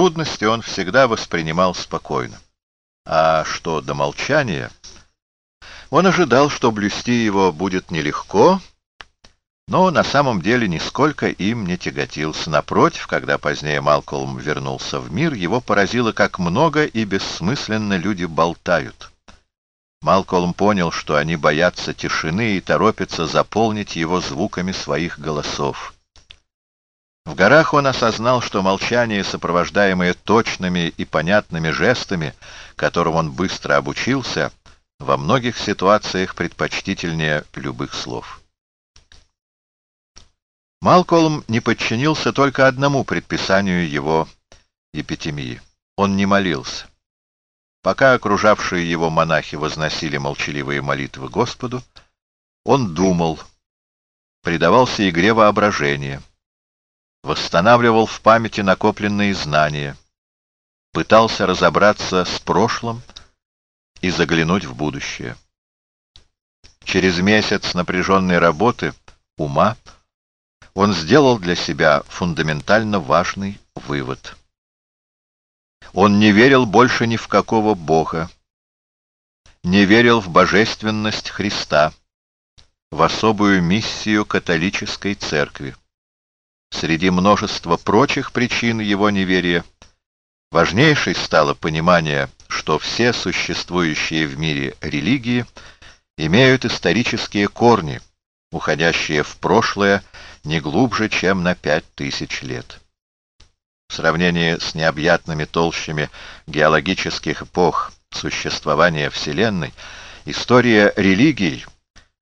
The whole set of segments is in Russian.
трудности он всегда воспринимал спокойно. А что до молчания, он ожидал, что блюсти его будет нелегко, но на самом деле нисколько им не тяготился. Напротив, когда позднее Малкольм вернулся в мир, его поразило, как много и бессмысленно люди болтают. Малкольм понял, что они боятся тишины и торопятся заполнить его звуками своих голосов. В горах он осознал, что молчание, сопровождаемое точными и понятными жестами, которым он быстро обучился, во многих ситуациях предпочтительнее любых слов. Малкольм не подчинился только одному предписанию его епитемии. Он не молился. Пока окружавшие его монахи возносили молчаливые молитвы Господу, он думал, предавался игре воображения, восстанавливал в памяти накопленные знания, пытался разобраться с прошлым и заглянуть в будущее. Через месяц напряженной работы, ума, он сделал для себя фундаментально важный вывод. Он не верил больше ни в какого Бога, не верил в божественность Христа, в особую миссию католической церкви. Среди множества прочих причин его неверия важнейшей стало понимание, что все существующие в мире религии имеют исторические корни, уходящие в прошлое не глубже, чем на пять тысяч лет. В сравнении с необъятными толщами геологических эпох существования Вселенной, история религий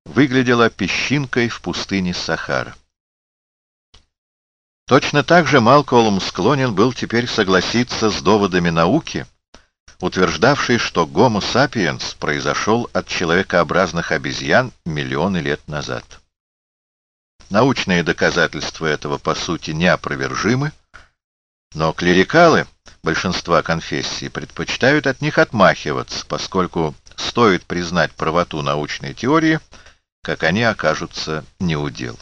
выглядела песчинкой в пустыне Сахара. Точно так же Малколм склонен был теперь согласиться с доводами науки, утверждавшей, что гомо сапиенс произошел от человекообразных обезьян миллионы лет назад. Научные доказательства этого, по сути, неопровержимы, но клерикалы большинства конфессий предпочитают от них отмахиваться, поскольку стоит признать правоту научной теории, как они окажутся неудел.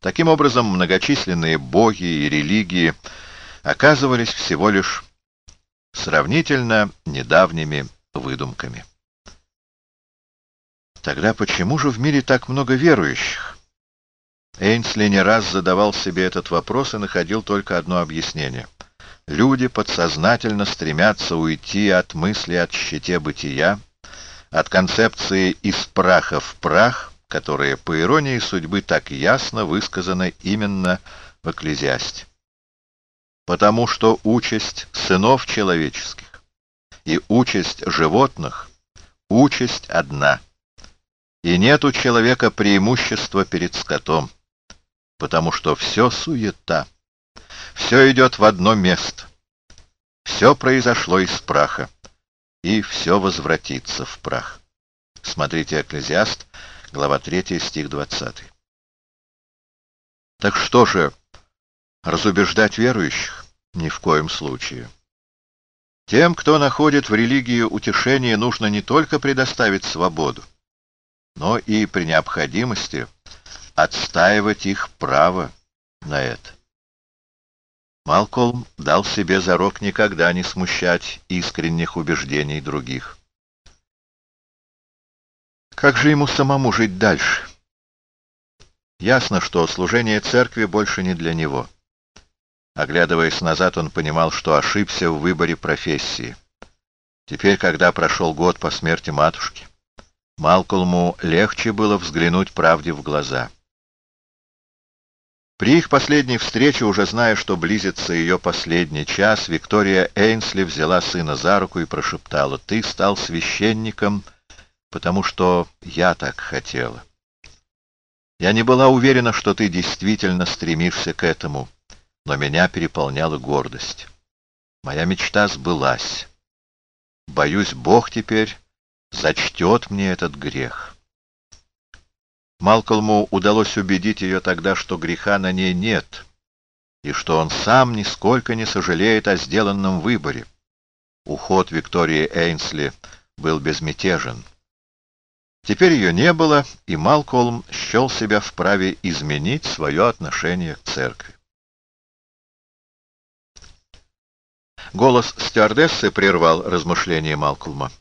Таким образом, многочисленные боги и религии оказывались всего лишь сравнительно недавними выдумками. Тогда почему же в мире так много верующих? Эйнсли не раз задавал себе этот вопрос и находил только одно объяснение. Люди подсознательно стремятся уйти от мысли о щите бытия, от концепции «из праха в прах», которое, по иронии судьбы, так ясно высказано именно в Экклезиасте. Потому что участь сынов человеческих и участь животных — участь одна. И нет у человека преимущества перед скотом, потому что все суета, все идет в одно место, все произошло из праха, и все возвратится в прах. Смотрите Экклезиаст, глава 3, стих 20. Так что же, разубеждать верующих? Ни в коем случае. Тем, кто находит в религии утешение, нужно не только предоставить свободу, но и при необходимости отстаивать их право на это. Малкольм дал себе зарок никогда не смущать искренних убеждений других. Как же ему самому жить дальше? Ясно, что служение церкви больше не для него. Оглядываясь назад, он понимал, что ошибся в выборе профессии. Теперь, когда прошел год по смерти матушки, Малкольму легче было взглянуть правде в глаза. При их последней встрече, уже зная, что близится ее последний час, Виктория Эйнсли взяла сына за руку и прошептала, «Ты стал священником», — потому что я так хотела. Я не была уверена, что ты действительно стремишься к этому, но меня переполняла гордость. Моя мечта сбылась. Боюсь, Бог теперь зачтет мне этот грех. Малкольму удалось убедить ее тогда, что греха на ней нет, и что он сам нисколько не сожалеет о сделанном выборе. Уход Виктории Эйнсли был безмятежен. Теперь ее не было, и Малкольм счел себя вправе изменить свое отношение к церкви. Голос стюардессы прервал размышления Малкольма.